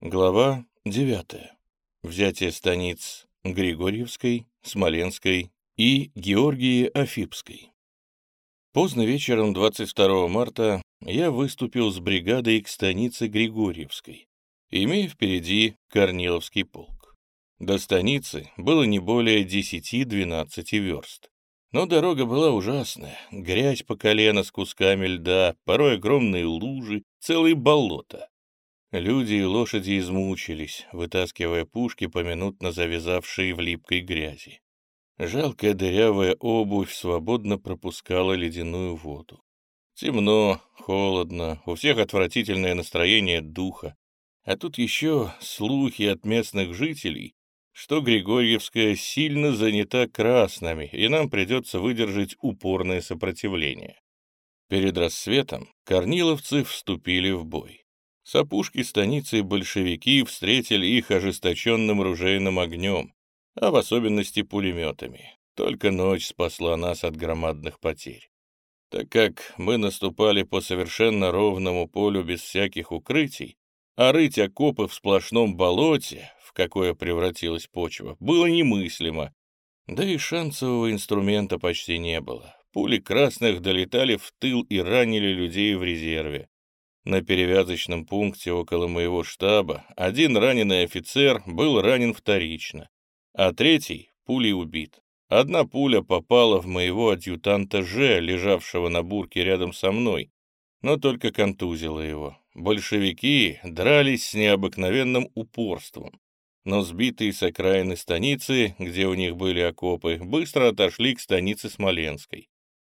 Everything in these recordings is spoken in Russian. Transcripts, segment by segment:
Глава 9. Взятие станиц Григорьевской, Смоленской и Георгии Афипской. Поздно вечером 22 марта я выступил с бригадой к станице Григорьевской, имея впереди Корниловский полк. До станицы было не более 10-12 верст. Но дорога была ужасная, грязь по колено с кусками льда, порой огромные лужи, целые болота. Люди и лошади измучились, вытаскивая пушки, поминутно завязавшие в липкой грязи. Жалкая дырявая обувь свободно пропускала ледяную воду. Темно, холодно, у всех отвратительное настроение духа. А тут еще слухи от местных жителей, что Григорьевская сильно занята красными, и нам придется выдержать упорное сопротивление. Перед рассветом корниловцы вступили в бой. С опушки станицы большевики встретили их ожесточенным ружейным огнем, а в особенности пулеметами. Только ночь спасла нас от громадных потерь. Так как мы наступали по совершенно ровному полю без всяких укрытий, а рыть окопы в сплошном болоте, в какое превратилась почва, было немыслимо. Да и шансового инструмента почти не было. Пули красных долетали в тыл и ранили людей в резерве. На перевязочном пункте около моего штаба один раненый офицер был ранен вторично, а третий пулей убит. Одна пуля попала в моего адъютанта Ж, лежавшего на бурке рядом со мной, но только контузила его. Большевики дрались с необыкновенным упорством, но сбитые с окраины станицы, где у них были окопы, быстро отошли к станице Смоленской.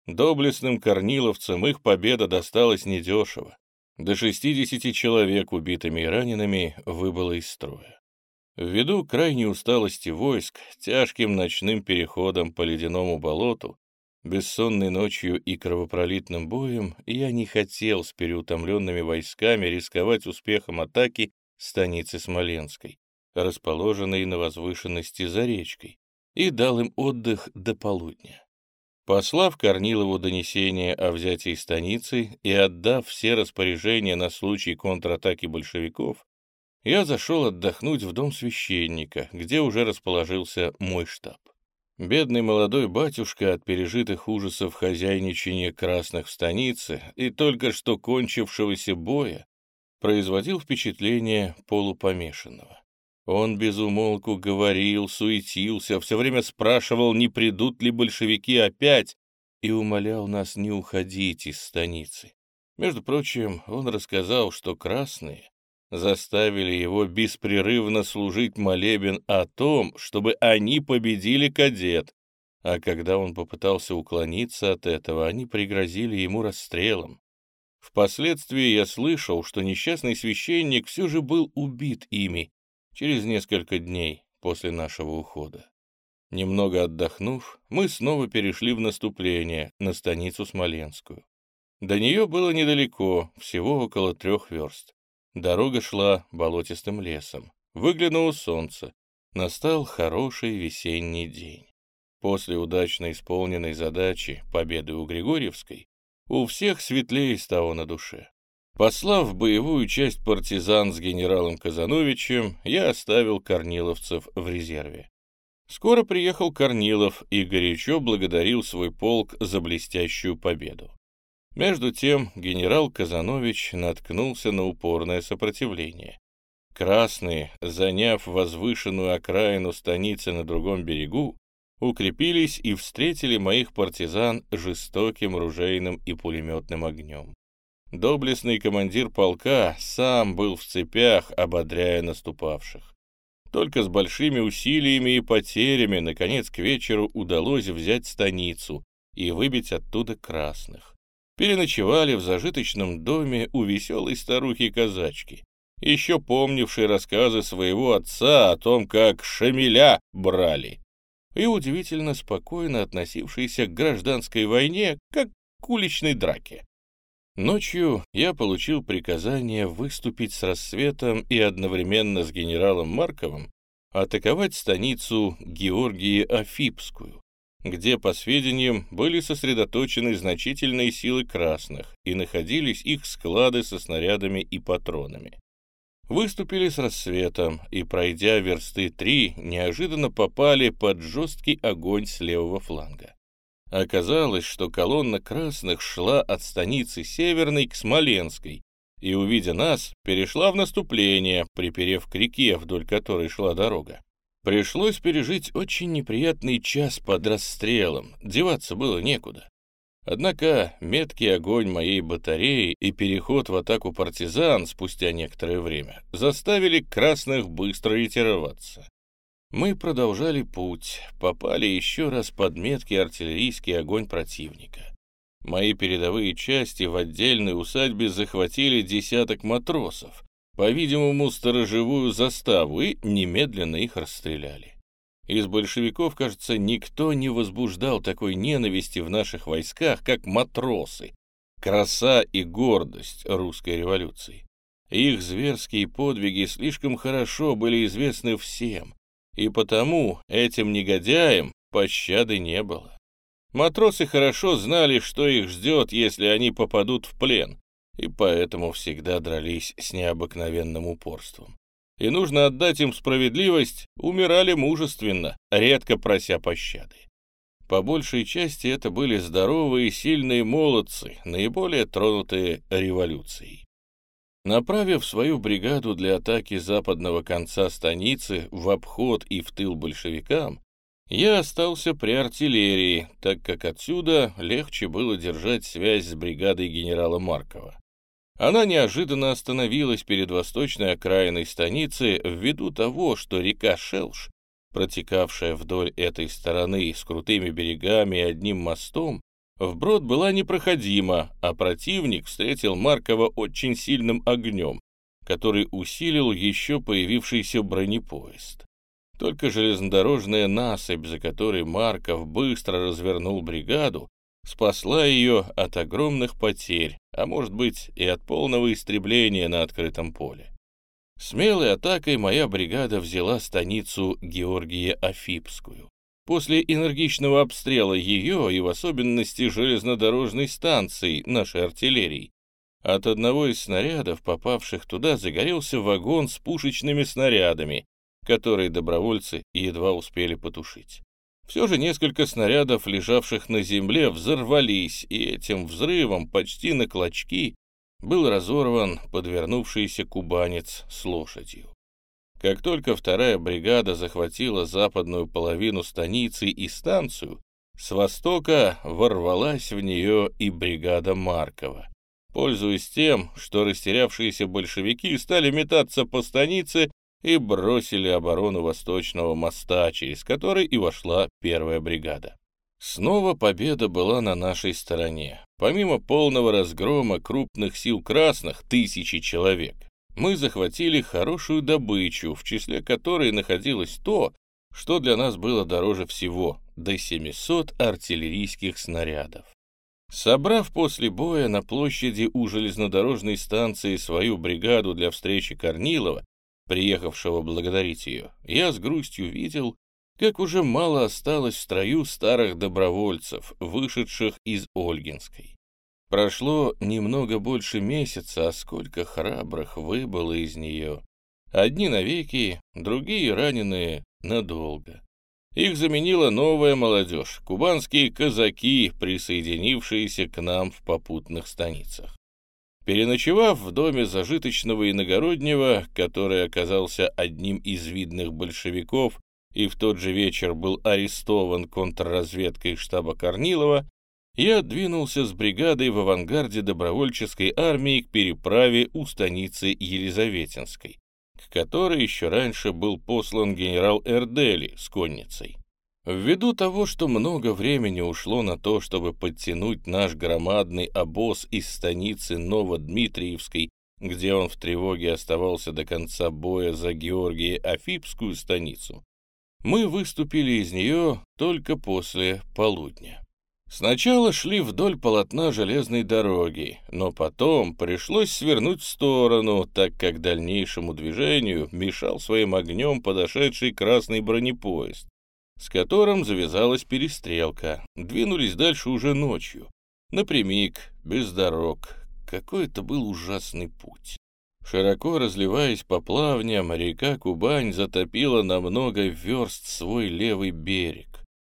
Доблестным корниловцам их победа досталась недешево. До 60 человек убитыми и ранеными выбыло из строя. Ввиду крайней усталости войск, тяжким ночным переходом по ледяному болоту, бессонной ночью и кровопролитным боем, я не хотел с переутомленными войсками рисковать успехом атаки станицы Смоленской, расположенной на возвышенности за речкой, и дал им отдых до полудня. Послав Корнилову донесение о взятии станицы и отдав все распоряжения на случай контратаки большевиков, я зашел отдохнуть в дом священника, где уже расположился мой штаб. Бедный молодой батюшка от пережитых ужасов хозяйничания красных в станице и только что кончившегося боя производил впечатление полупомешанного. Он безумолку говорил, суетился, все время спрашивал, не придут ли большевики опять, и умолял нас не уходить из станицы. Между прочим, он рассказал, что красные заставили его беспрерывно служить молебен о том, чтобы они победили кадет, а когда он попытался уклониться от этого, они пригрозили ему расстрелом. Впоследствии я слышал, что несчастный священник все же был убит ими, через несколько дней после нашего ухода. Немного отдохнув, мы снова перешли в наступление на станицу Смоленскую. До нее было недалеко, всего около трех верст. Дорога шла болотистым лесом. Выглянуло солнце. Настал хороший весенний день. После удачно исполненной задачи победы у Григорьевской у всех светлее стало на душе. Послав боевую часть партизан с генералом Казановичем, я оставил корниловцев в резерве. Скоро приехал Корнилов и горячо благодарил свой полк за блестящую победу. Между тем генерал Казанович наткнулся на упорное сопротивление. Красные, заняв возвышенную окраину станицы на другом берегу, укрепились и встретили моих партизан жестоким ружейным и пулеметным огнем. Доблестный командир полка сам был в цепях, ободряя наступавших. Только с большими усилиями и потерями, наконец, к вечеру удалось взять станицу и выбить оттуда красных. Переночевали в зажиточном доме у веселой старухи-казачки, еще помнившей рассказы своего отца о том, как шамиля брали, и удивительно спокойно относившейся к гражданской войне, как к уличной драке. Ночью я получил приказание выступить с рассветом и одновременно с генералом Марковым атаковать станицу Георгии Афипскую, где, по сведениям, были сосредоточены значительные силы красных и находились их склады со снарядами и патронами. Выступили с рассветом и, пройдя версты три, неожиданно попали под жесткий огонь с левого фланга. Оказалось, что колонна красных шла от станицы Северной к Смоленской, и, увидя нас, перешла в наступление, приперев к реке, вдоль которой шла дорога. Пришлось пережить очень неприятный час под расстрелом, деваться было некуда. Однако меткий огонь моей батареи и переход в атаку партизан спустя некоторое время заставили красных быстро ретироваться. Мы продолжали путь, попали еще раз под меткий артиллерийский огонь противника. Мои передовые части в отдельной усадьбе захватили десяток матросов, по-видимому, сторожевую заставу и немедленно их расстреляли. Из большевиков, кажется, никто не возбуждал такой ненависти в наших войсках, как матросы, краса и гордость русской революции. Их зверские подвиги слишком хорошо были известны всем, и потому этим негодяям пощады не было. Матросы хорошо знали, что их ждет, если они попадут в плен, и поэтому всегда дрались с необыкновенным упорством. И нужно отдать им справедливость, умирали мужественно, редко прося пощады. По большей части это были здоровые и сильные молодцы, наиболее тронутые революцией. Направив свою бригаду для атаки западного конца станицы в обход и в тыл большевикам, я остался при артиллерии, так как отсюда легче было держать связь с бригадой генерала Маркова. Она неожиданно остановилась перед восточной окраиной станицы ввиду того, что река Шелш, протекавшая вдоль этой стороны с крутыми берегами и одним мостом, вброд была непроходима, а противник встретил Маркова очень сильным огнем, который усилил еще появившийся бронепоезд. Только железнодорожная насыпь, за которой Марков быстро развернул бригаду, спасла ее от огромных потерь, а может быть и от полного истребления на открытом поле. Смелой атакой моя бригада взяла станицу Георгия Афипскую. После энергичного обстрела ее и в особенности железнодорожной станции нашей артиллерии, от одного из снарядов, попавших туда, загорелся вагон с пушечными снарядами, которые добровольцы едва успели потушить. Все же несколько снарядов, лежавших на земле, взорвались, и этим взрывом почти на клочки был разорван подвернувшийся кубанец с лошадью. Как только вторая бригада захватила западную половину станицы и станцию, с востока ворвалась в нее и бригада Маркова. Пользуясь тем, что растерявшиеся большевики стали метаться по станице, и бросили оборону Восточного моста, через который и вошла первая бригада. Снова победа была на нашей стороне. Помимо полного разгрома крупных сил красных, тысячи человек, мы захватили хорошую добычу, в числе которой находилось то, что для нас было дороже всего, до 700 артиллерийских снарядов. Собрав после боя на площади у железнодорожной станции свою бригаду для встречи Корнилова, приехавшего благодарить ее, я с грустью видел, как уже мало осталось в строю старых добровольцев, вышедших из Ольгинской. Прошло немного больше месяца, а сколько храбрых выбыло из нее. Одни навеки, другие раненые надолго. Их заменила новая молодежь, кубанские казаки, присоединившиеся к нам в попутных станицах. Переночевав в доме зажиточного иногороднего, который оказался одним из видных большевиков и в тот же вечер был арестован контрразведкой штаба Корнилова, я двинулся с бригадой в авангарде добровольческой армии к переправе у станицы Елизаветинской, к которой еще раньше был послан генерал Эрдели с конницей. Ввиду того, что много времени ушло на то, чтобы подтянуть наш громадный обоз из станицы Новодмитриевской, где он в тревоге оставался до конца боя за Георгия Афипскую станицу, мы выступили из нее только после полудня. Сначала шли вдоль полотна железной дороги, но потом пришлось свернуть в сторону, так как дальнейшему движению мешал своим огнем подошедший красный бронепоезд, с которым завязалась перестрелка. Двинулись дальше уже ночью. Напрямик, без дорог. Какой это был ужасный путь. Широко разливаясь по плавням, река Кубань затопила на много верст свой левый берег.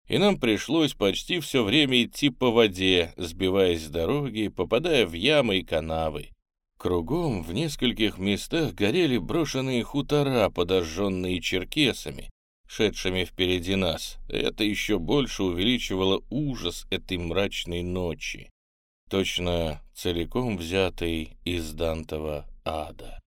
И нам пришлось почти все время идти по воде, сбиваясь с дороги, попадая в ямы и канавы. Кругом в нескольких местах горели брошенные хутора, подожженные черкесами, шедшими впереди нас. Это еще больше увеличивало ужас этой мрачной ночи, точно целиком взятой из Дантова ада.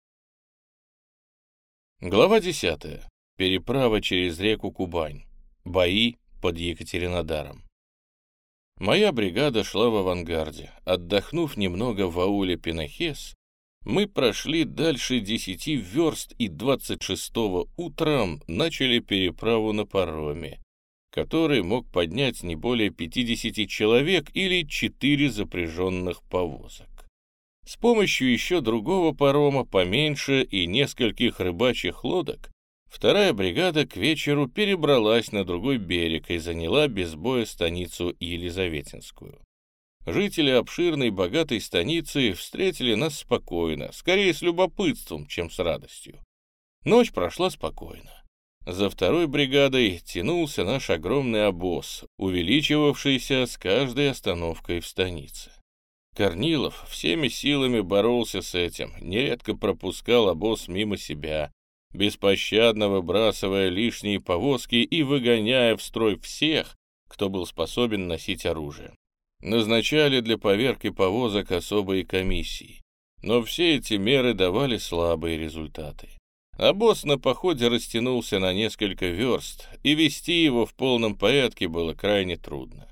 Глава 10. Переправа через реку Кубань. Бои под Екатеринодаром. Моя бригада шла в авангарде. Отдохнув немного в ауле Пинахес, мы прошли дальше десяти верст и 26-го утром начали переправу на пароме, который мог поднять не более 50 человек или 4 запряженных повозок. С помощью еще другого парома поменьше и нескольких рыбачьих лодок вторая бригада к вечеру перебралась на другой берег и заняла без боя станицу Елизаветинскую. Жители обширной богатой станицы встретили нас спокойно, скорее с любопытством, чем с радостью. Ночь прошла спокойно. За второй бригадой тянулся наш огромный обоз, увеличивавшийся с каждой остановкой в станице. Корнилов всеми силами боролся с этим, нередко пропускал обоз мимо себя, беспощадно выбрасывая лишние повозки и выгоняя в строй всех, кто был способен носить оружие. Назначали для поверки повозок особые комиссии, но все эти меры давали слабые результаты. Обоз на походе растянулся на несколько верст, и вести его в полном порядке было крайне трудно.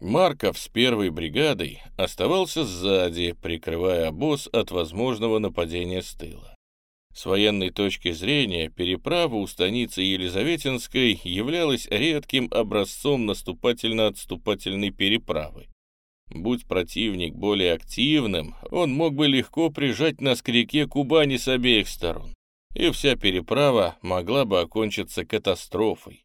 Марков с первой бригадой оставался сзади, прикрывая обоз от возможного нападения с тыла. С военной точки зрения переправа у станицы Елизаветинской являлась редким образцом наступательно-отступательной переправы. Будь противник более активным, он мог бы легко прижать нас к реке Кубани с обеих сторон, и вся переправа могла бы окончиться катастрофой.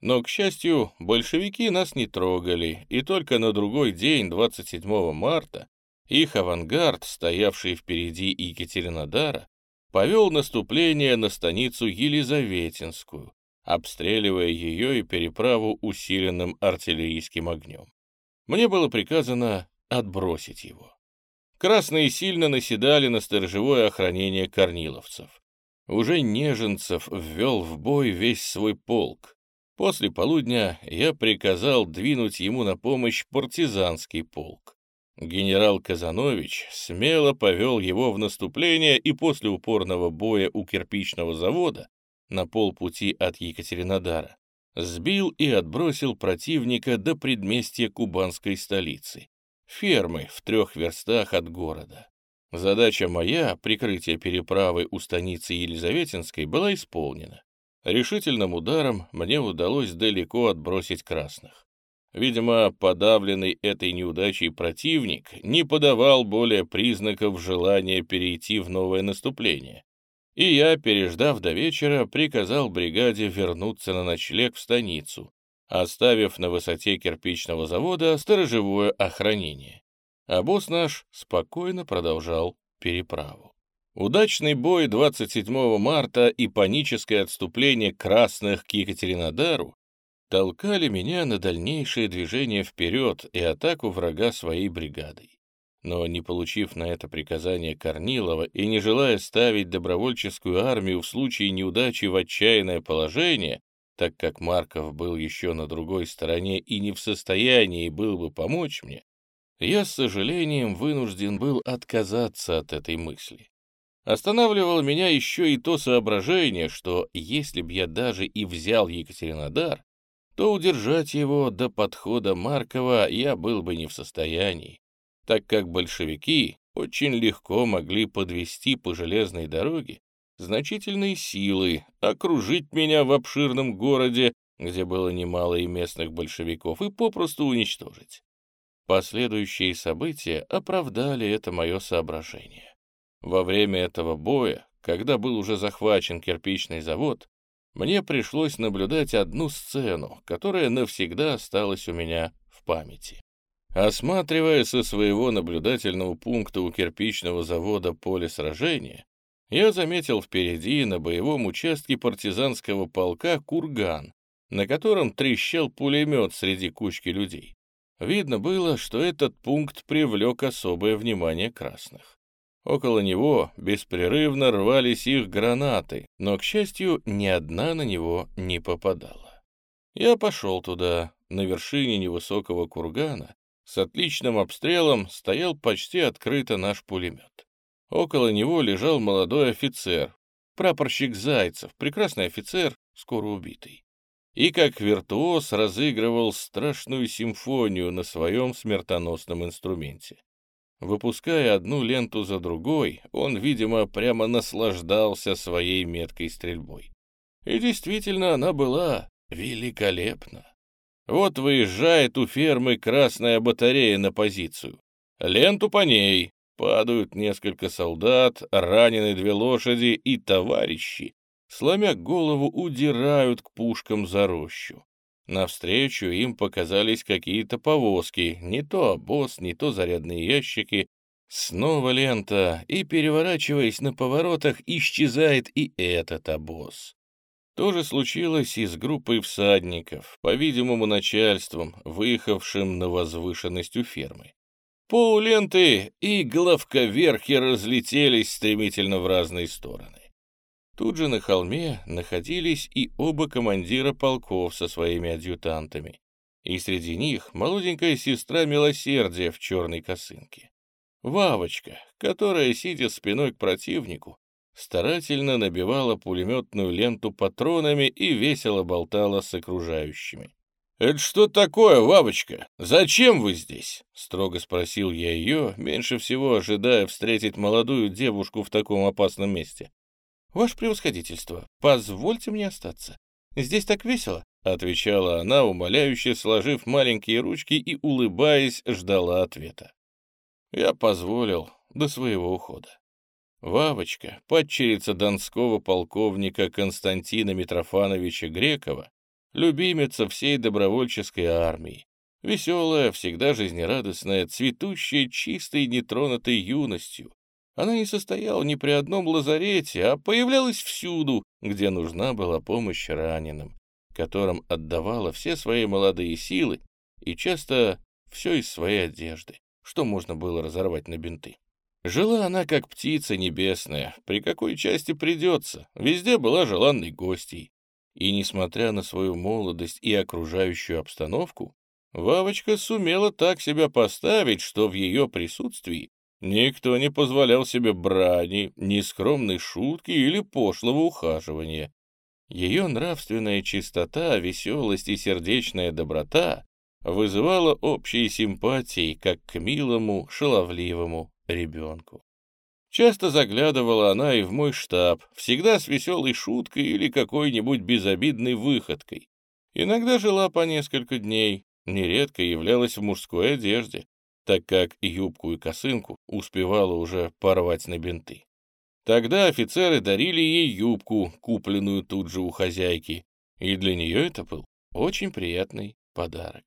Но, к счастью, большевики нас не трогали, и только на другой день, 27 марта, их авангард, стоявший впереди Екатеринодара, повел наступление на станицу Елизаветинскую, обстреливая ее и переправу усиленным артиллерийским огнем. Мне было приказано отбросить его. Красные сильно наседали на сторожевое охранение корниловцев. Уже Неженцев ввел в бой весь свой полк, После полудня я приказал двинуть ему на помощь партизанский полк. Генерал Казанович смело повел его в наступление и после упорного боя у кирпичного завода на полпути от Екатеринодара сбил и отбросил противника до предместья кубанской столицы, фермы в трех верстах от города. Задача моя, прикрытие переправы у станицы Елизаветинской, была исполнена. Решительным ударом мне удалось далеко отбросить красных. Видимо, подавленный этой неудачей противник не подавал более признаков желания перейти в новое наступление. И я, переждав до вечера, приказал бригаде вернуться на ночлег в станицу, оставив на высоте кирпичного завода сторожевое охранение. А босс наш спокойно продолжал переправу. Удачный бой 27 марта и паническое отступление красных к Екатеринодару толкали меня на дальнейшее движение вперед и атаку врага своей бригадой. Но не получив на это приказание Корнилова и не желая ставить добровольческую армию в случае неудачи в отчаянное положение, так как Марков был еще на другой стороне и не в состоянии был бы помочь мне, я с сожалением вынужден был отказаться от этой мысли. Останавливало меня еще и то соображение, что если б я даже и взял Екатеринодар, то удержать его до подхода Маркова я был бы не в состоянии, так как большевики очень легко могли подвести по железной дороге значительные силы, окружить меня в обширном городе, где было немало и местных большевиков, и попросту уничтожить. Последующие события оправдали это мое соображение. Во время этого боя, когда был уже захвачен кирпичный завод, мне пришлось наблюдать одну сцену, которая навсегда осталась у меня в памяти. Осматривая со своего наблюдательного пункта у кирпичного завода поле сражения, я заметил впереди на боевом участке партизанского полка курган, на котором трещал пулемет среди кучки людей. Видно было, что этот пункт привлек особое внимание красных. Около него беспрерывно рвались их гранаты, но, к счастью, ни одна на него не попадала. Я пошел туда. На вершине невысокого кургана с отличным обстрелом стоял почти открыто наш пулемет. Около него лежал молодой офицер, прапорщик Зайцев, прекрасный офицер, скоро убитый. И как виртуоз разыгрывал страшную симфонию на своем смертоносном инструменте. Выпуская одну ленту за другой, он, видимо, прямо наслаждался своей меткой стрельбой. И действительно, она была великолепна. Вот выезжает у фермы красная батарея на позицию. Ленту по ней. Падают несколько солдат, ранены две лошади и товарищи, сломя голову, удирают к пушкам за рощу. Навстречу им показались какие-то повозки, не то обоз, не то зарядные ящики. Снова лента, и, переворачиваясь на поворотах, исчезает и этот обоз. То же случилось и с группой всадников, по-видимому, начальством, выехавшим на возвышенность у фермы. Полуленты и головковерхи разлетелись стремительно в разные стороны. Тут же на холме находились и оба командира полков со своими адъютантами, и среди них молоденькая сестра милосердия в черной косынке. Вавочка, которая, сидя спиной к противнику, старательно набивала пулеметную ленту патронами и весело болтала с окружающими. «Это что такое, Вавочка? Зачем вы здесь?» — строго спросил я ее, меньше всего ожидая встретить молодую девушку в таком опасном месте. «Ваше превосходительство, позвольте мне остаться. Здесь так весело», — отвечала она, умоляюще сложив маленькие ручки и, улыбаясь, ждала ответа. Я позволил до своего ухода. Вавочка, падчерица донского полковника Константина Митрофановича Грекова, любимица всей добровольческой армии, веселая, всегда жизнерадостная, цветущая чистой нетронутой юностью. Она не состояла ни при одном лазарете, а появлялась всюду, где нужна была помощь раненым, которым отдавала все свои молодые силы и часто все из своей одежды, что можно было разорвать на бинты. Жила она, как птица небесная, при какой части придется, везде была желанной гостьей. И, несмотря на свою молодость и окружающую обстановку, Вавочка сумела так себя поставить, что в ее присутствии никто не позволял себе брани, нескромной шутки или пошлого ухаживания. Ее нравственная чистота, веселость и сердечная доброта вызывала общие симпатии как к милому, шаловливому ребенку. Часто заглядывала она и в мой штаб, всегда с веселой шуткой или какой-нибудь безобидной выходкой. Иногда жила по несколько дней, нередко являлась в мужской одежде, так как юбку и косынку успевала уже порвать на бинты. Тогда офицеры дарили ей юбку, купленную тут же у хозяйки, и для нее это был очень приятный подарок.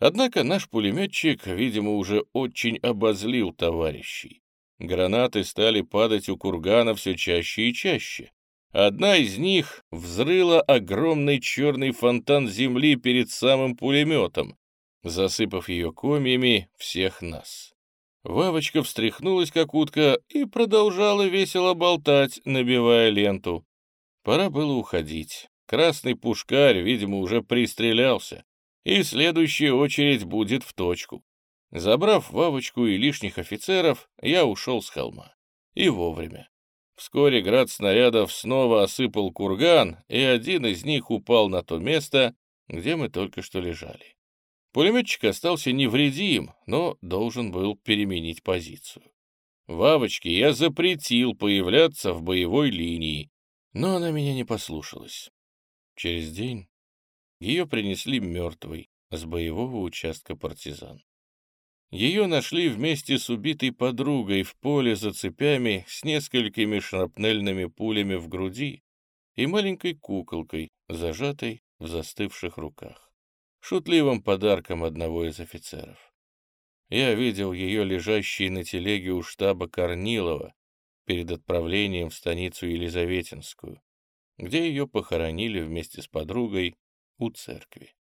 Однако наш пулеметчик, видимо, уже очень обозлил товарищей. Гранаты стали падать у кургана все чаще и чаще. Одна из них взрыла огромный черный фонтан земли перед самым пулеметом, засыпав ее комьями всех нас. Вавочка встряхнулась, как утка, и продолжала весело болтать, набивая ленту. Пора было уходить. Красный пушкарь, видимо, уже пристрелялся и следующая очередь будет в точку. Забрав Вавочку и лишних офицеров, я ушел с холма. И вовремя. Вскоре град снарядов снова осыпал курган, и один из них упал на то место, где мы только что лежали. Пулеметчик остался невредим, но должен был переменить позицию. Вавочке я запретил появляться в боевой линии, но она меня не послушалась. Через день ее принесли мертвой с боевого участка партизан. Ее нашли вместе с убитой подругой в поле за цепями с несколькими шрапнельными пулями в груди и маленькой куколкой, зажатой в застывших руках, шутливым подарком одного из офицеров. Я видел ее лежащей на телеге у штаба Корнилова, перед отправлением в станицу Елизаветинскую, где ее похоронили вместе с подругой у церкви.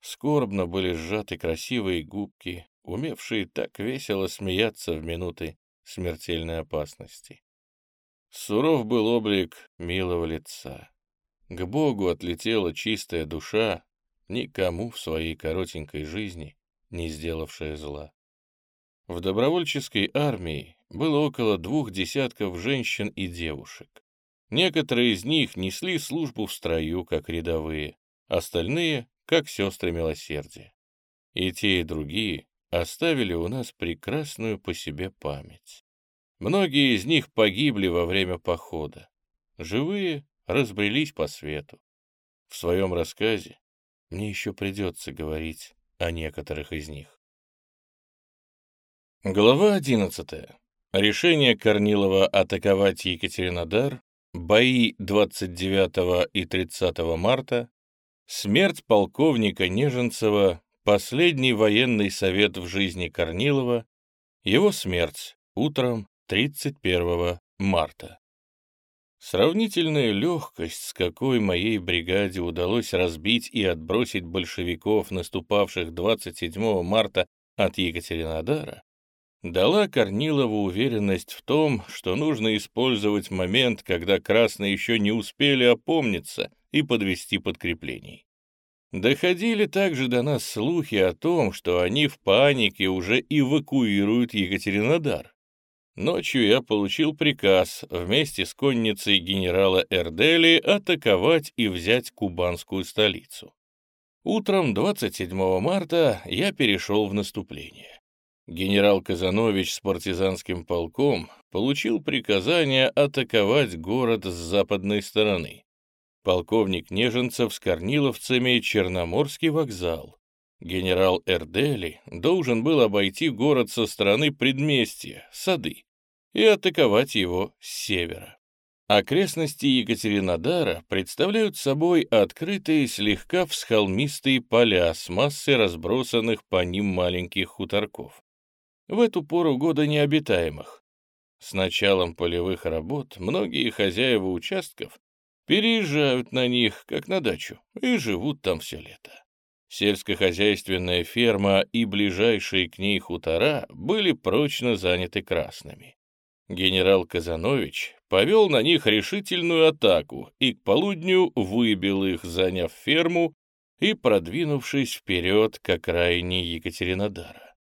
Скорбно были сжаты красивые губки, умевшие так весело смеяться в минуты смертельной опасности. Суров был облик милого лица. К Богу отлетела чистая душа, никому в своей коротенькой жизни не сделавшая зла. В добровольческой армии было около двух десятков женщин и девушек. Некоторые из них несли службу в строю, как рядовые, остальные как сестры милосердия. И те, и другие оставили у нас прекрасную по себе память. Многие из них погибли во время похода. Живые разбрелись по свету. В своем рассказе мне еще придется говорить о некоторых из них. Глава 11. Решение Корнилова атаковать Екатеринодар, бои 29 и 30 марта, Смерть полковника Неженцева, последний военный совет в жизни Корнилова, его смерть утром 31 марта. Сравнительная легкость, с какой моей бригаде удалось разбить и отбросить большевиков, наступавших 27 марта от Екатеринодара, дала Корнилову уверенность в том, что нужно использовать момент, когда красные еще не успели опомниться и подвести подкреплений. Доходили также до нас слухи о том, что они в панике уже эвакуируют Екатеринодар. Ночью я получил приказ вместе с конницей генерала Эрдели атаковать и взять кубанскую столицу. Утром 27 марта я перешел в наступление. Генерал Казанович с партизанским полком получил приказание атаковать город с западной стороны полковник Неженцев с корниловцами Черноморский вокзал. Генерал Эрдели должен был обойти город со стороны предместья, сады, и атаковать его с севера. Окрестности Екатеринодара представляют собой открытые слегка всхолмистые поля с массой разбросанных по ним маленьких хуторков. В эту пору года необитаемых. С началом полевых работ многие хозяева участков переезжают на них, как на дачу, и живут там все лето. Сельскохозяйственная ферма и ближайшие к ней хутора были прочно заняты красными. Генерал Казанович повел на них решительную атаку и к полудню выбил их, заняв ферму и продвинувшись вперед к окраине Екатеринодара.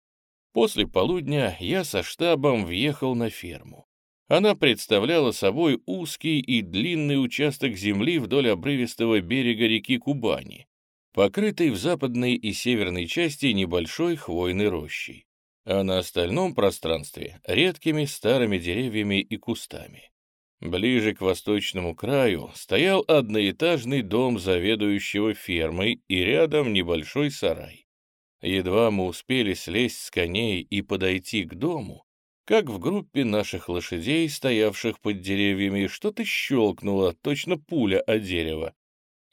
После полудня я со штабом въехал на ферму. Она представляла собой узкий и длинный участок земли вдоль обрывистого берега реки Кубани, покрытый в западной и северной части небольшой хвойной рощей, а на остальном пространстве — редкими старыми деревьями и кустами. Ближе к восточному краю стоял одноэтажный дом заведующего фермой и рядом небольшой сарай. Едва мы успели слезть с коней и подойти к дому, как в группе наших лошадей, стоявших под деревьями, что-то щелкнуло, точно пуля о дерево.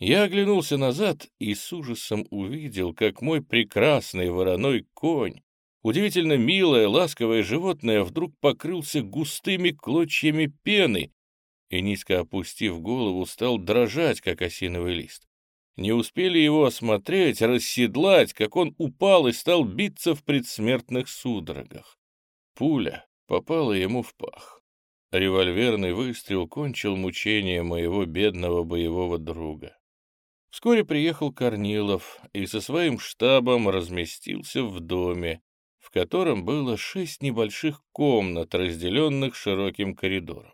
Я оглянулся назад и с ужасом увидел, как мой прекрасный вороной конь, удивительно милое, ласковое животное, вдруг покрылся густыми клочьями пены и, низко опустив голову, стал дрожать, как осиновый лист. Не успели его осмотреть, расседлать, как он упал и стал биться в предсмертных судорогах. Пуля попала ему в пах. Револьверный выстрел кончил мучение моего бедного боевого друга. Вскоре приехал Корнилов и со своим штабом разместился в доме, в котором было шесть небольших комнат, разделенных широким коридором.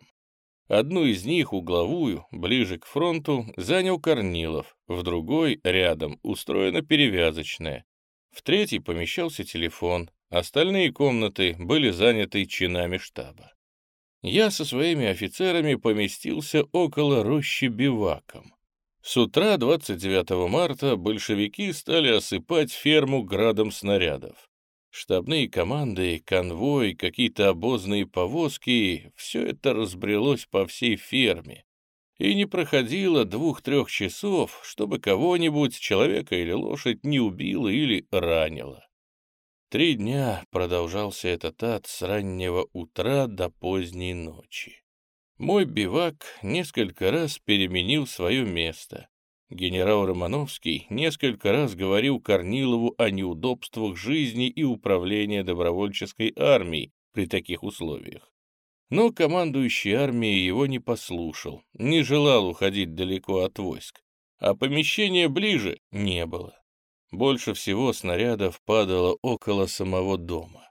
Одну из них, угловую, ближе к фронту, занял Корнилов, в другой, рядом, устроена перевязочная. В третьей помещался телефон, Остальные комнаты были заняты чинами штаба. Я со своими офицерами поместился около рощи биваком. С утра 29 марта большевики стали осыпать ферму градом снарядов. Штабные команды, конвой, какие-то обозные повозки — все это разбрелось по всей ферме. И не проходило двух-трех часов, чтобы кого-нибудь, человека или лошадь, не убило или ранило. Три дня продолжался этот ад с раннего утра до поздней ночи. Мой бивак несколько раз переменил свое место. Генерал Романовский несколько раз говорил Корнилову о неудобствах жизни и управления добровольческой армией при таких условиях. Но командующий армией его не послушал, не желал уходить далеко от войск, а помещения ближе не было. Больше всего снарядов падало около самого дома.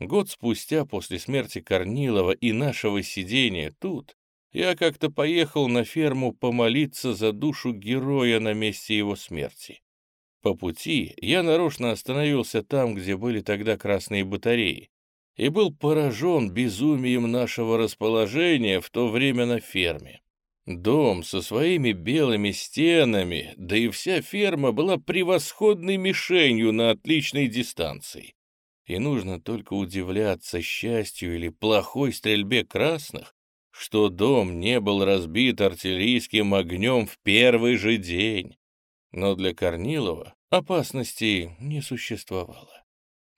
Год спустя после смерти Корнилова и нашего сидения тут я как-то поехал на ферму помолиться за душу героя на месте его смерти. По пути я нарочно остановился там, где были тогда красные батареи, и был поражен безумием нашего расположения в то время на ферме. Дом со своими белыми стенами, да и вся ферма была превосходной мишенью на отличной дистанции. И нужно только удивляться счастью или плохой стрельбе красных, что дом не был разбит артиллерийским огнем в первый же день. Но для Корнилова опасности не существовало.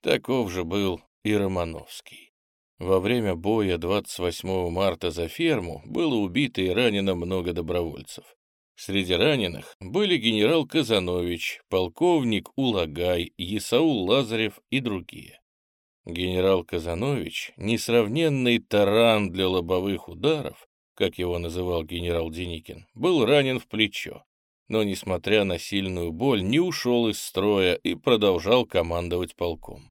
Таков же был и Романовский. Во время боя 28 марта за ферму было убито и ранено много добровольцев. Среди раненых были генерал Казанович, полковник Улагай, Исаул Лазарев и другие. Генерал Казанович, несравненный таран для лобовых ударов, как его называл генерал Деникин, был ранен в плечо, но, несмотря на сильную боль, не ушел из строя и продолжал командовать полком.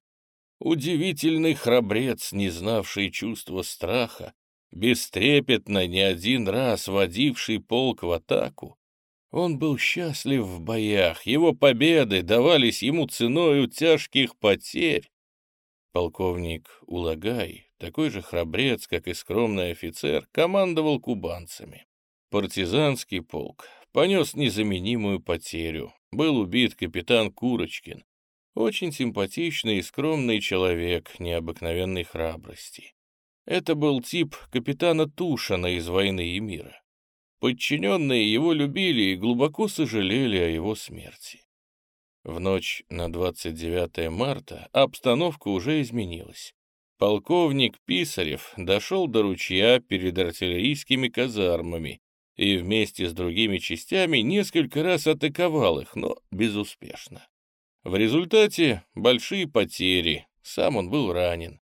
Удивительный храбрец, не знавший чувства страха, бестрепетно не один раз водивший полк в атаку. Он был счастлив в боях, его победы давались ему ценою тяжких потерь. Полковник Улагай, такой же храбрец, как и скромный офицер, командовал кубанцами. Партизанский полк понес незаменимую потерю. Был убит капитан Курочкин, очень симпатичный и скромный человек необыкновенной храбрости. Это был тип капитана Тушина из «Войны и мира». Подчиненные его любили и глубоко сожалели о его смерти. В ночь на 29 марта обстановка уже изменилась. Полковник Писарев дошел до ручья перед артиллерийскими казармами и вместе с другими частями несколько раз атаковал их, но безуспешно. В результате большие потери, сам он был ранен.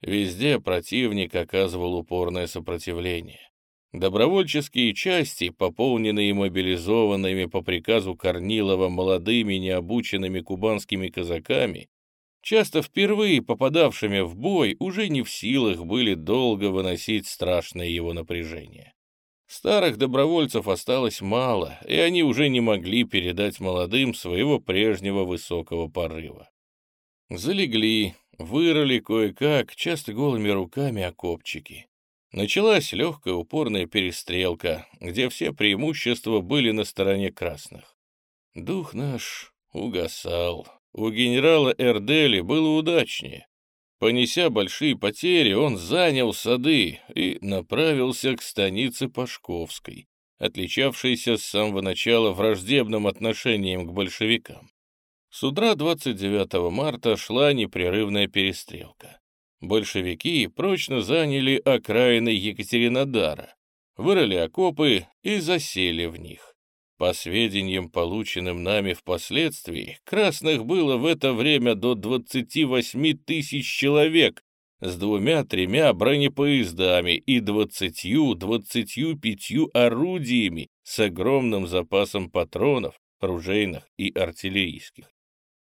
Везде противник оказывал упорное сопротивление. Добровольческие части, пополненные и мобилизованными по приказу Корнилова молодыми необученными кубанскими казаками, часто впервые попадавшими в бой, уже не в силах были долго выносить страшное его напряжение. Старых добровольцев осталось мало, и они уже не могли передать молодым своего прежнего высокого порыва. Залегли, вырыли кое-как, часто голыми руками окопчики. Началась легкая упорная перестрелка, где все преимущества были на стороне красных. Дух наш угасал. У генерала Эрдели было удачнее. Понеся большие потери, он занял сады и направился к станице Пашковской, отличавшейся с самого начала враждебным отношением к большевикам. С утра 29 марта шла непрерывная перестрелка. Большевики прочно заняли окраины Екатеринодара, вырыли окопы и засели в них. По сведениям, полученным нами впоследствии, красных было в это время до 28 тысяч человек с двумя-тремя бронепоездами и двадцатью-двадцатью пятью орудиями с огромным запасом патронов, ружейных и артиллерийских.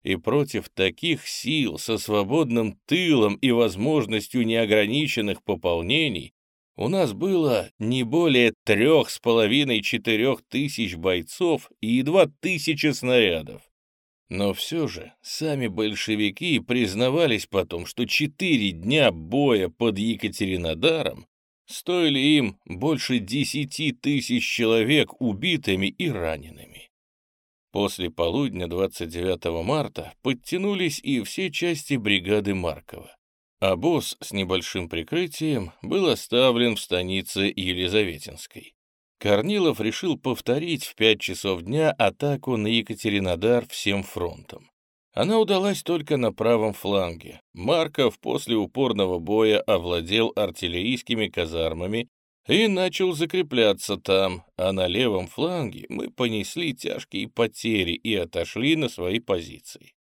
И против таких сил со свободным тылом и возможностью неограниченных пополнений у нас было не более трех с половиной-четырех тысяч бойцов и едва тысячи снарядов. Но все же сами большевики признавались потом, что четыре дня боя под Екатеринодаром стоили им больше десяти тысяч человек убитыми и ранеными. После полудня 29 марта подтянулись и все части бригады Маркова. Обоз с небольшим прикрытием был оставлен в станице Елизаветинской. Корнилов решил повторить в пять часов дня атаку на Екатеринодар всем фронтом. Она удалась только на правом фланге. Марков после упорного боя овладел артиллерийскими казармами и начал закрепляться там, а на левом фланге мы понесли тяжкие потери и отошли на свои позиции.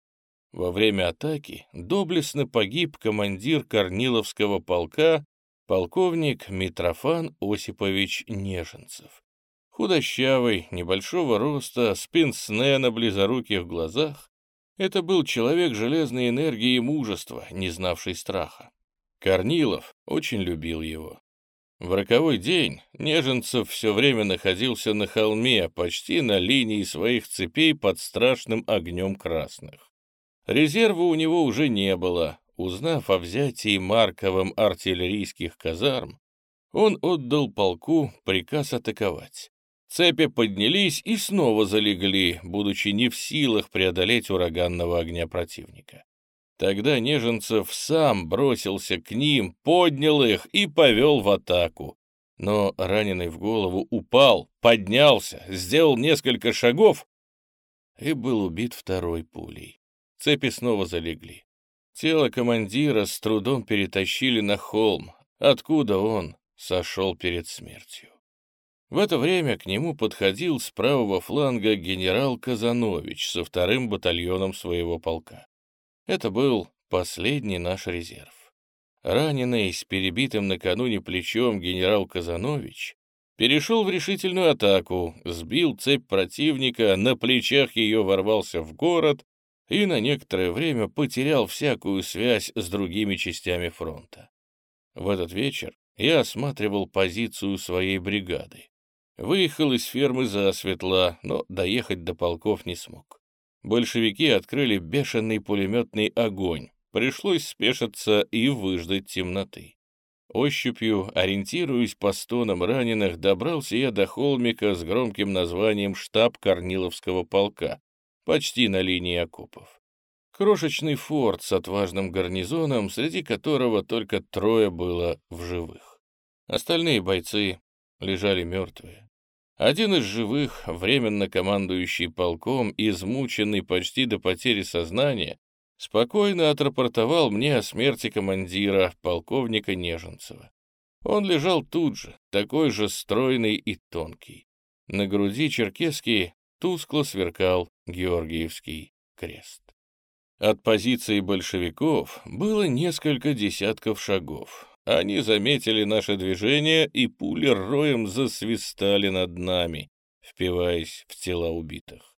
Во время атаки доблестно погиб командир Корниловского полка полковник Митрофан Осипович Неженцев. Худощавый, небольшого роста, с пенсне на близоруких глазах, это был человек железной энергии и мужества, не знавший страха. Корнилов очень любил его. В роковой день Неженцев все время находился на холме, почти на линии своих цепей под страшным огнем красных. Резерва у него уже не было. Узнав о взятии Марковым артиллерийских казарм, он отдал полку приказ атаковать. Цепи поднялись и снова залегли, будучи не в силах преодолеть ураганного огня противника. Тогда Неженцев сам бросился к ним, поднял их и повел в атаку. Но раненый в голову упал, поднялся, сделал несколько шагов и был убит второй пулей. Цепи снова залегли. Тело командира с трудом перетащили на холм, откуда он сошел перед смертью. В это время к нему подходил с правого фланга генерал Казанович со вторым батальоном своего полка. Это был последний наш резерв. Раненый с перебитым накануне плечом генерал Казанович перешел в решительную атаку, сбил цепь противника, на плечах ее ворвался в город и на некоторое время потерял всякую связь с другими частями фронта. В этот вечер я осматривал позицию своей бригады. Выехал из фермы засветло, но доехать до полков не смог большевики открыли бешеный пулеметный огонь. Пришлось спешиться и выждать темноты. Ощупью, ориентируясь по стонам раненых, добрался я до холмика с громким названием «Штаб Корниловского полка», почти на линии окопов. Крошечный форт с отважным гарнизоном, среди которого только трое было в живых. Остальные бойцы лежали мертвые. Один из живых, временно командующий полком, измученный почти до потери сознания, спокойно отрапортовал мне о смерти командира, полковника Неженцева. Он лежал тут же, такой же стройный и тонкий. На груди черкесский тускло сверкал Георгиевский крест. От позиции большевиков было несколько десятков шагов. Они заметили наше движение, и пули роем засвистали над нами, впиваясь в тела убитых.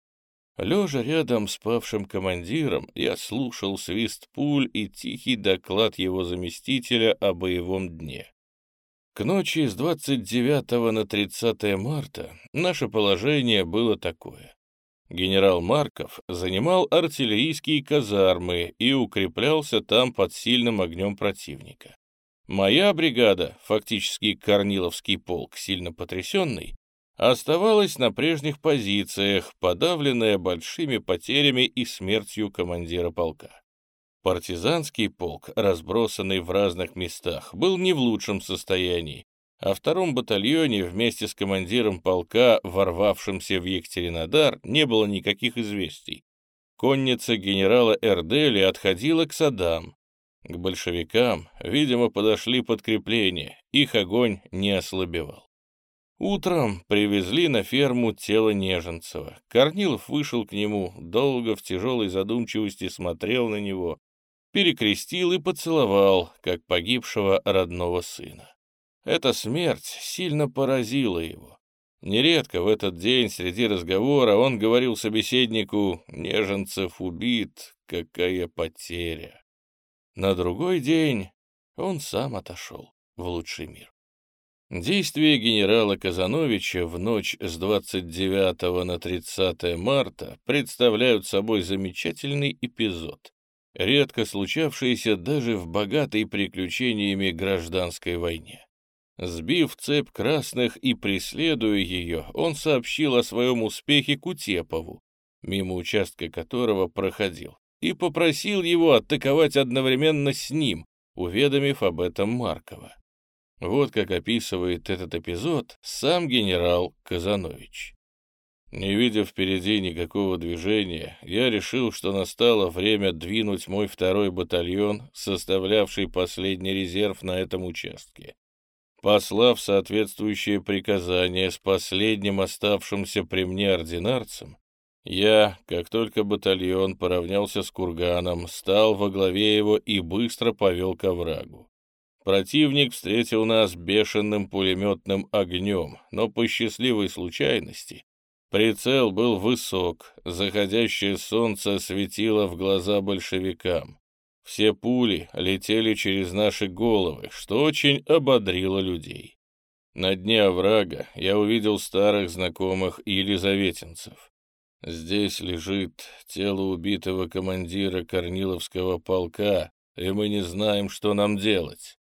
Лежа рядом с павшим командиром, я слушал свист пуль и тихий доклад его заместителя о боевом дне. К ночи с 29 на 30 марта наше положение было такое. Генерал Марков занимал артиллерийские казармы и укреплялся там под сильным огнем противника. Моя бригада, фактически Корниловский полк, сильно потрясенный, оставалась на прежних позициях, подавленная большими потерями и смертью командира полка. Партизанский полк, разбросанный в разных местах, был не в лучшем состоянии. О втором батальоне вместе с командиром полка, ворвавшимся в Екатеринодар, не было никаких известий. Конница генерала Эрдели отходила к садам, к большевикам, видимо, подошли подкрепления, их огонь не ослабевал. Утром привезли на ферму тело Неженцева. Корнилов вышел к нему, долго в тяжелой задумчивости смотрел на него, перекрестил и поцеловал, как погибшего родного сына. Эта смерть сильно поразила его. Нередко в этот день среди разговора он говорил собеседнику «Неженцев убит, какая потеря». На другой день он сам отошел в лучший мир. Действия генерала Казановича в ночь с 29 на 30 марта представляют собой замечательный эпизод, редко случавшийся даже в богатой приключениями гражданской войне. Сбив цепь красных и преследуя ее, он сообщил о своем успехе Кутепову, мимо участка которого проходил и попросил его атаковать одновременно с ним, уведомив об этом Маркова. Вот как описывает этот эпизод сам генерал Казанович. Не видя впереди никакого движения, я решил, что настало время двинуть мой второй батальон, составлявший последний резерв на этом участке. Послав соответствующее приказание с последним оставшимся при мне ординарцем, я, как только батальон поравнялся с курганом, стал во главе его и быстро повел к оврагу. Противник встретил нас бешеным пулеметным огнем, но по счастливой случайности прицел был высок, заходящее солнце светило в глаза большевикам. Все пули летели через наши головы, что очень ободрило людей. На дне оврага я увидел старых знакомых елизаветинцев. Здесь лежит тело убитого командира Корниловского полка, и мы не знаем, что нам делать.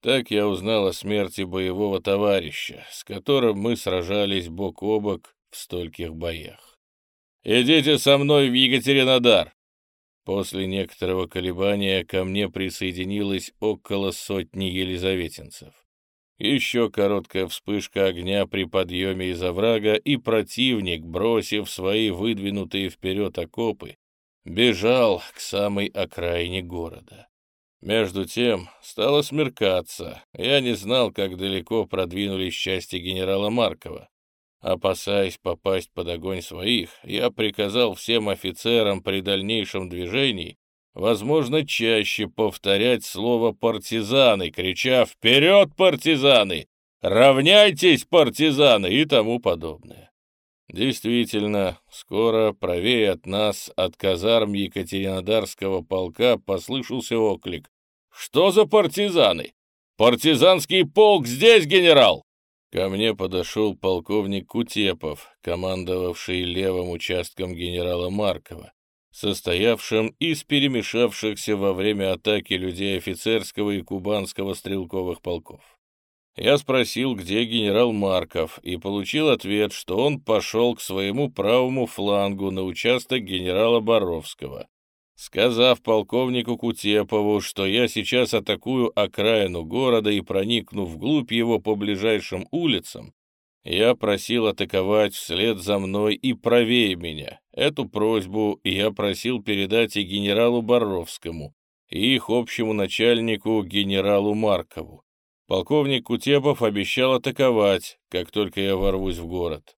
Так я узнал о смерти боевого товарища, с которым мы сражались бок о бок в стольких боях. «Идите со мной в Екатеринодар!» После некоторого колебания ко мне присоединилось около сотни елизаветинцев. Еще короткая вспышка огня при подъеме из оврага, и противник, бросив свои выдвинутые вперед окопы, бежал к самой окраине города. Между тем стало смеркаться. Я не знал, как далеко продвинулись части генерала Маркова. Опасаясь попасть под огонь своих, я приказал всем офицерам при дальнейшем движении возможно, чаще повторять слово «партизаны», крича «Вперед, партизаны! Равняйтесь, партизаны!» и тому подобное. Действительно, скоро правее от нас, от казарм Екатеринодарского полка, послышался оклик. «Что за партизаны? Партизанский полк здесь, генерал!» Ко мне подошел полковник Кутепов, командовавший левым участком генерала Маркова состоявшим из перемешавшихся во время атаки людей офицерского и кубанского стрелковых полков. Я спросил, где генерал Марков, и получил ответ, что он пошел к своему правому флангу на участок генерала Боровского. Сказав полковнику Кутепову, что я сейчас атакую окраину города и проникну вглубь его по ближайшим улицам, я просил атаковать вслед за мной и правее меня. Эту просьбу я просил передать и генералу Боровскому, и их общему начальнику генералу Маркову. Полковник Кутепов обещал атаковать, как только я ворвусь в город.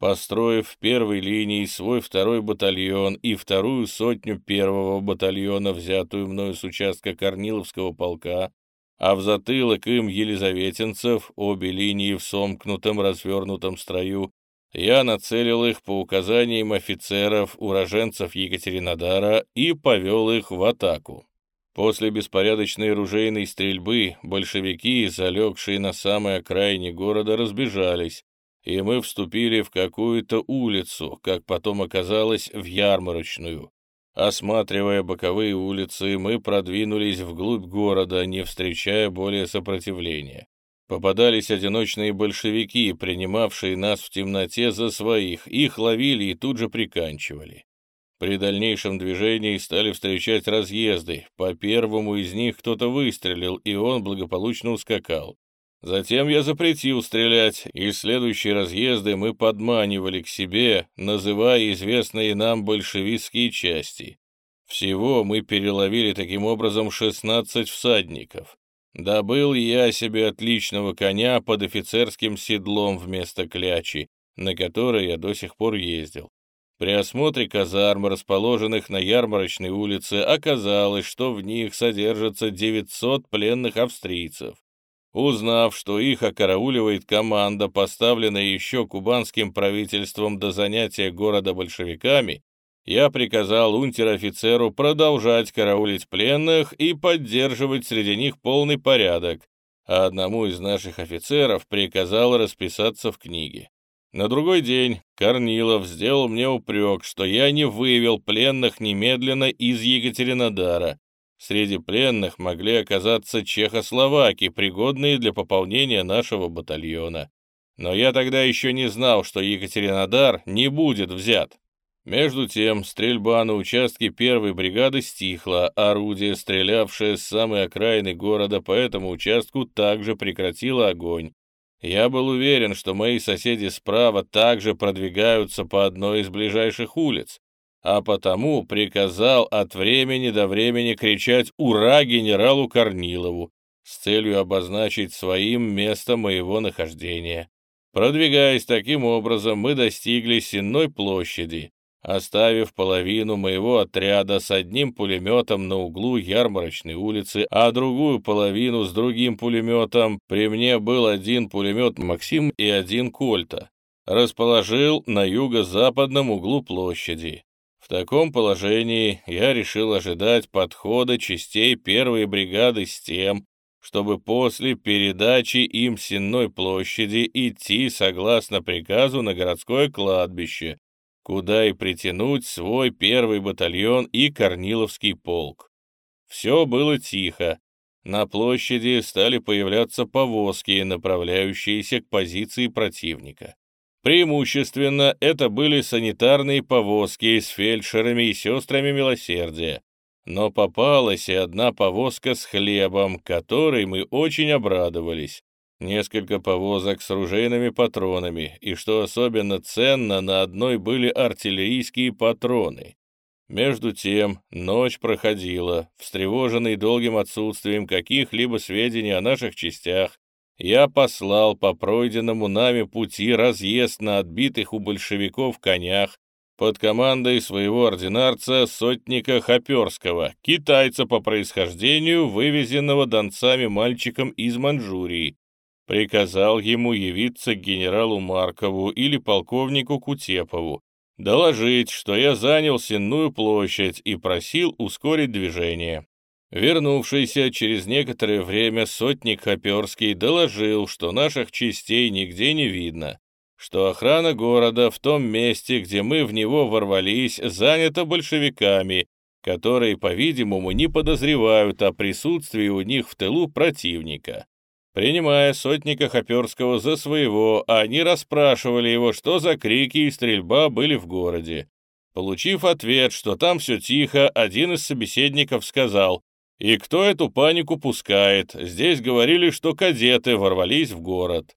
Построив в первой линии свой второй батальон и вторую сотню первого батальона, взятую мною с участка Корниловского полка, а в затылок им елизаветинцев, обе линии в сомкнутом развернутом строю, я нацелил их по указаниям офицеров, уроженцев Екатеринодара, и повел их в атаку. После беспорядочной ружейной стрельбы большевики, залегшие на самой окраине города, разбежались, и мы вступили в какую-то улицу, как потом оказалось, в ярмарочную. Осматривая боковые улицы, мы продвинулись вглубь города, не встречая более сопротивления. Попадались одиночные большевики, принимавшие нас в темноте за своих, их ловили и тут же приканчивали. При дальнейшем движении стали встречать разъезды. По первому из них кто-то выстрелил, и он благополучно ускакал. Затем я запретил стрелять, и следующие разъезды мы подманивали к себе, называя известные нам большевистские части. Всего мы переловили таким образом 16 всадников. Добыл я себе отличного коня под офицерским седлом вместо клячи, на которой я до сих пор ездил. При осмотре казарм, расположенных на ярмарочной улице, оказалось, что в них содержится 900 пленных австрийцев. Узнав, что их окарауливает команда, поставленная еще кубанским правительством до занятия города большевиками, я приказал унтер-офицеру продолжать караулить пленных и поддерживать среди них полный порядок, а одному из наших офицеров приказал расписаться в книге. На другой день Корнилов сделал мне упрек, что я не вывел пленных немедленно из Екатеринодара, Среди пленных могли оказаться чехословаки, пригодные для пополнения нашего батальона. Но я тогда еще не знал, что Екатеринодар не будет взят. Между тем, стрельба на участке первой бригады стихла, орудие, стрелявшее с самой окраины города по этому участку, также прекратило огонь. Я был уверен, что мои соседи справа также продвигаются по одной из ближайших улиц, а потому приказал от времени до времени кричать «Ура!» генералу Корнилову с целью обозначить своим место моего нахождения. Продвигаясь таким образом, мы достигли Сенной площади, оставив половину моего отряда с одним пулеметом на углу Ярмарочной улицы, а другую половину с другим пулеметом. При мне был один пулемет «Максим» и один «Кольта». Расположил на юго-западном углу площади. В таком положении я решил ожидать подхода частей первой бригады с тем, чтобы после передачи им Сенной площади идти согласно приказу на городское кладбище, куда и притянуть свой первый батальон и Корниловский полк. Все было тихо. На площади стали появляться повозки, направляющиеся к позиции противника. Преимущественно это были санитарные повозки с фельдшерами и сестрами милосердия. Но попалась и одна повозка с хлебом, которой мы очень обрадовались несколько повозок с ружейными патронами, и, что особенно ценно, на одной были артиллерийские патроны. Между тем, ночь проходила, встревоженный долгим отсутствием каких-либо сведений о наших частях, я послал по пройденному нами пути разъезд на отбитых у большевиков конях под командой своего ординарца сотника Хоперского, китайца по происхождению, вывезенного донцами мальчиком из Манчжурии, приказал ему явиться к генералу Маркову или полковнику Кутепову, доложить, что я занял Сенную площадь и просил ускорить движение. Вернувшийся через некоторое время сотник Хоперский доложил, что наших частей нигде не видно, что охрана города в том месте, где мы в него ворвались, занята большевиками, которые, по-видимому, не подозревают о присутствии у них в тылу противника. Принимая сотника Хоперского за своего, они расспрашивали его, что за крики и стрельба были в городе. Получив ответ, что там все тихо, один из собеседников сказал, «И кто эту панику пускает? Здесь говорили, что кадеты ворвались в город».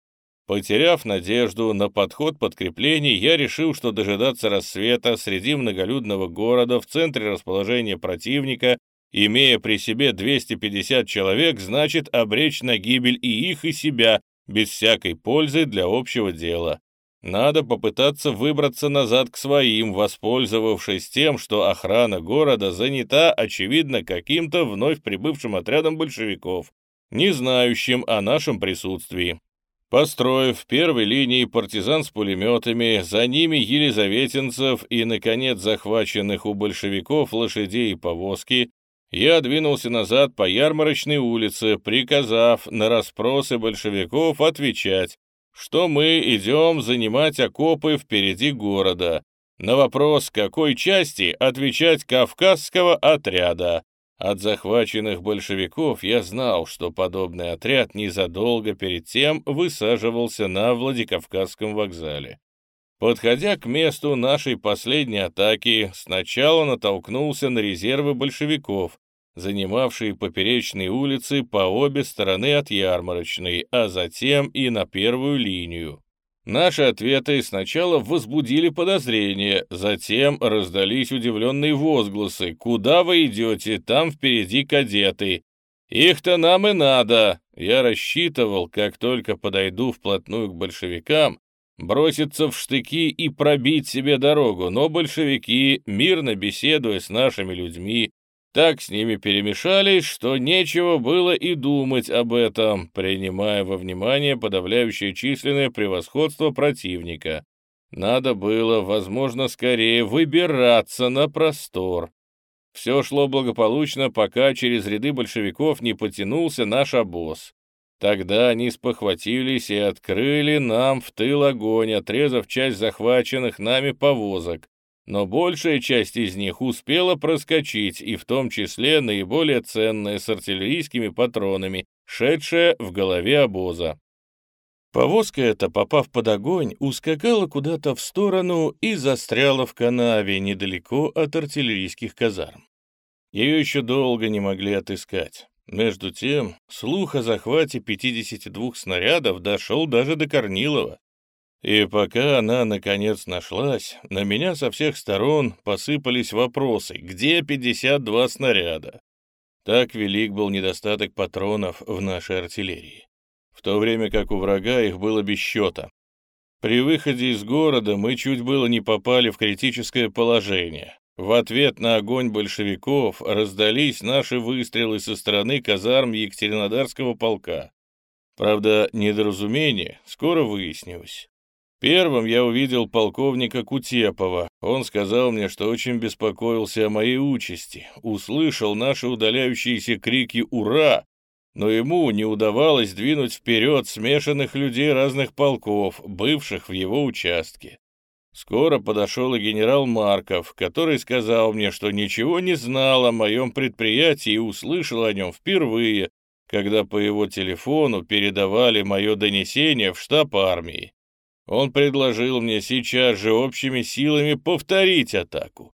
Потеряв надежду на подход подкреплений, я решил, что дожидаться рассвета среди многолюдного города в центре расположения противника Имея при себе 250 человек, значит обречь на гибель и их, и себя, без всякой пользы для общего дела. Надо попытаться выбраться назад к своим, воспользовавшись тем, что охрана города занята, очевидно, каким-то вновь прибывшим отрядом большевиков, не знающим о нашем присутствии. Построив первой линии партизан с пулеметами, за ними елизаветинцев и, наконец, захваченных у большевиков лошадей и повозки, я двинулся назад по Ярмарочной улице, приказав на расспросы большевиков отвечать, что мы идем занимать окопы впереди города. На вопрос, какой части, отвечать Кавказского отряда. От захваченных большевиков я знал, что подобный отряд незадолго перед тем высаживался на Владикавказском вокзале. Подходя к месту нашей последней атаки, сначала натолкнулся на резервы большевиков, занимавшие поперечные улицы по обе стороны от Ярмарочной, а затем и на первую линию. Наши ответы сначала возбудили подозрения, затем раздались удивленные возгласы «Куда вы идете? Там впереди кадеты!» «Их-то нам и надо!» Я рассчитывал, как только подойду вплотную к большевикам, броситься в штыки и пробить себе дорогу, но большевики, мирно беседуя с нашими людьми, так с ними перемешались, что нечего было и думать об этом, принимая во внимание подавляющее численное превосходство противника. Надо было, возможно, скорее выбираться на простор. Все шло благополучно, пока через ряды большевиков не потянулся наш обоз. Тогда они спохватились и открыли нам в тыл огонь, отрезав часть захваченных нами повозок, но большая часть из них успела проскочить, и в том числе наиболее ценная с артиллерийскими патронами, шедшая в голове обоза. Повозка эта, попав под огонь, ускакала куда-то в сторону и застряла в канаве недалеко от артиллерийских казарм. Ее еще долго не могли отыскать. Между тем, слух о захвате 52 снарядов дошел даже до Корнилова. И пока она, наконец, нашлась, на меня со всех сторон посыпались вопросы, где 52 снаряда? Так велик был недостаток патронов в нашей артиллерии. В то время как у врага их было без счета. При выходе из города мы чуть было не попали в критическое положение. В ответ на огонь большевиков раздались наши выстрелы со стороны казарм Екатеринодарского полка. Правда, недоразумение скоро выяснилось. Первым я увидел полковника Кутепова. Он сказал мне, что очень беспокоился о моей участи, услышал наши удаляющиеся крики «Ура!», но ему не удавалось двинуть вперед смешанных людей разных полков, бывших в его участке. Скоро подошел и генерал Марков, который сказал мне, что ничего не знал о моем предприятии и услышал о нем впервые, когда по его телефону передавали мое донесение в штаб армии. Он предложил мне сейчас же общими силами повторить атаку.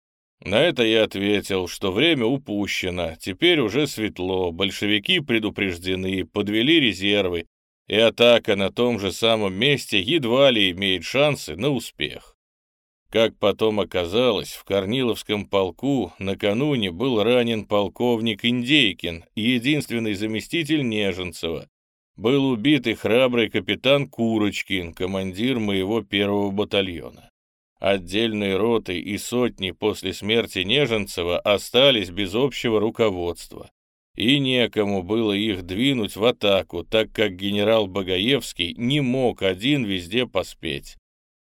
На это я ответил, что время упущено, теперь уже светло, большевики предупреждены, подвели резервы, и атака на том же самом месте едва ли имеет шансы на успех. Как потом оказалось, в Корниловском полку накануне был ранен полковник Индейкин, единственный заместитель Неженцева, был убит и храбрый капитан Курочкин, командир моего первого батальона. Отдельные роты и сотни после смерти Неженцева остались без общего руководства, и некому было их двинуть в атаку, так как генерал Багаевский не мог один везде поспеть.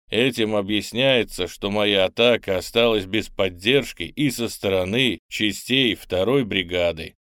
Этим объясняется, что моя атака осталась без поддержки и со стороны частей второй бригады.